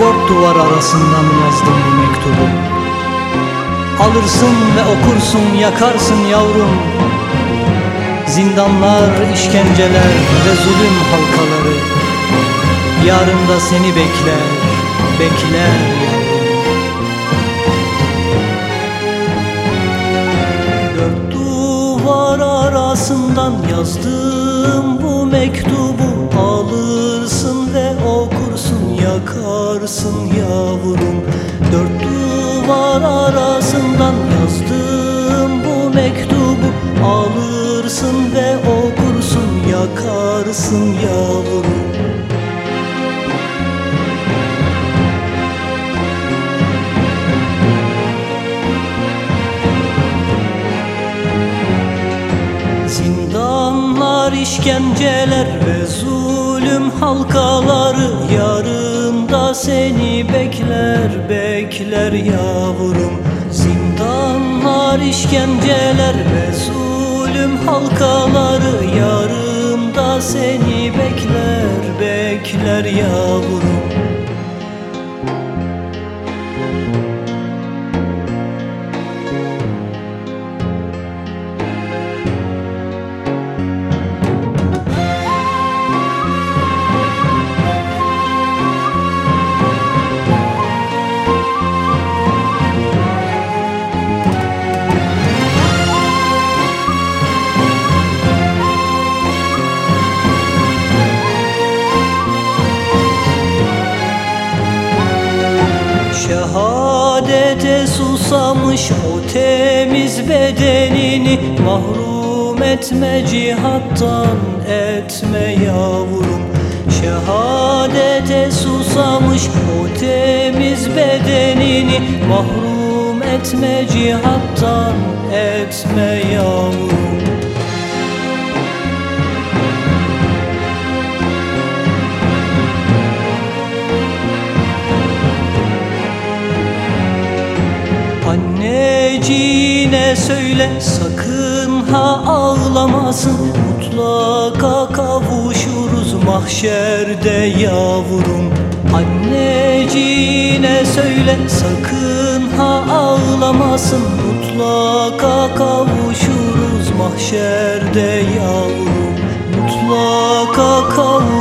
Dört duvar arasından yazdım bu mektubu. Alırsın ve okursun yakarsın yavrum. Zindanlar, işkenceler ve zulüm halkaları. Yarın da seni bekler, bekler. yavrum arasından yazdım bu mektubu. Alırsın ve okursun yakarsın yavrum. Dört duvar arasından yazdım bu mektubu. Alırsın ve okursun yakarsın yavrum işkenceler ve zulüm halkaları Yarın da seni bekler, bekler yavrum. Zindanlar, işkenceler ve zulüm halkaları Yarın da seni bekler, bekler yavrum Şehadete susamış o temiz bedenini Mahrum etme cihattan etme yavrum. Şehadete susamış o temiz bedenini Mahrum etme cihattan etme yavrum Anneciğine söyle sakın ha ağlamasın. Mutlaka kavuşuruz mahşerde yavrum. Anneciğine söyle sakın ha ağlamasın. Mutlaka kavuşuruz mahşerde yavrum. Mutlaka kavuşuruz